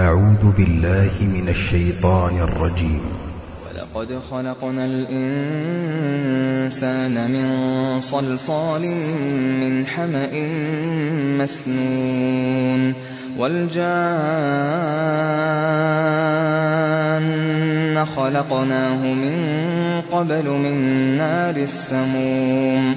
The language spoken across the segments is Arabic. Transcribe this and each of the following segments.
أعوذ بالله من الشيطان الرجيم. ولقد خلقنا الإنسان من صلصال من حمأ مسنون والجان خلقناه من قبل من نار السموم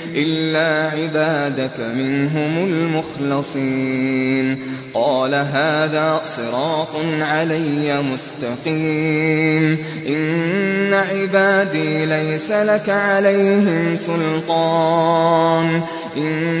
إلا عبادك منهم المخلصين قال هذا صراط علي مستقيم إن عبادي ليس لك عليهم سلطان إن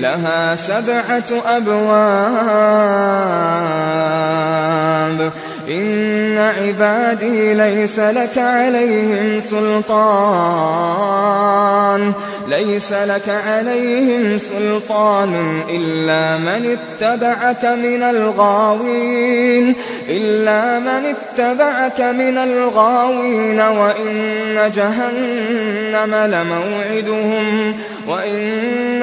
لها سبعة أبواب. إن عبادي ليس لك عليهم سلطان. ليس لك عليهم سلطان إلا من اتبعك من الغاوين. إلا من اتبعك من الغاوين. وإن جهنم لموعدهم. وإن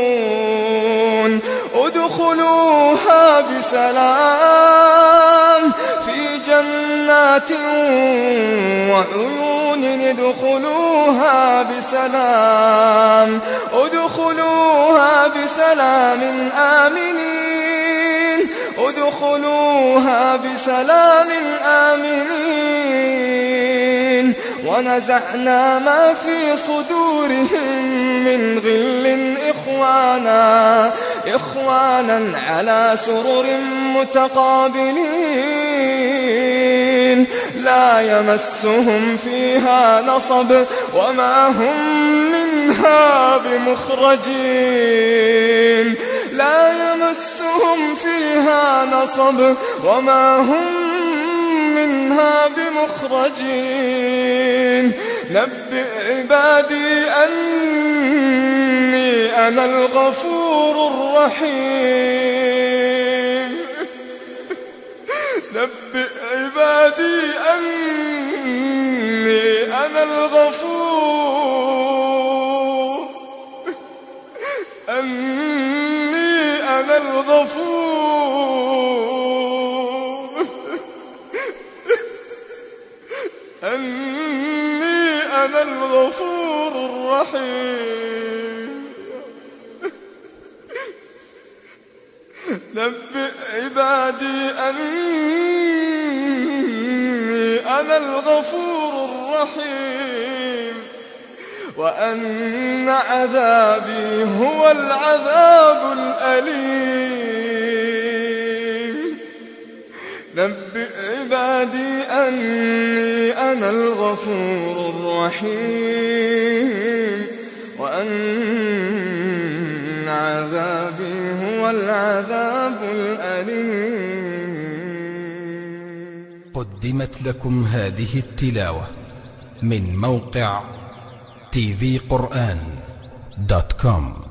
وعيون ادخلوها بسلام في جنات وعيون ادخلوها بسلام ادخلوها بسلام آمنين ادخلوها بسلام آمنين ونزعنا ما في صدورهم من غل إخوانا إخوانا على سرر متقابلين. لا يمسهم فيها نصب وما هم منها بمخرجين. لا يمسهم فيها نصب وما هم منها بمخرجين. نبئ عبادي أني أنا الغفور الرحيم. نبئ عبادي أني أنا الغفور أنا الغفور الرحيم. نبئ عبادي أني أنا الغفور الرحيم. وأن عذابي هو العذاب الأليم. عبادي أني أنا الغفور الرحيم وأن عذابي هو العذاب الأليم. قدمت لكم هذه التلاوة من موقع tvقرآن دوت كوم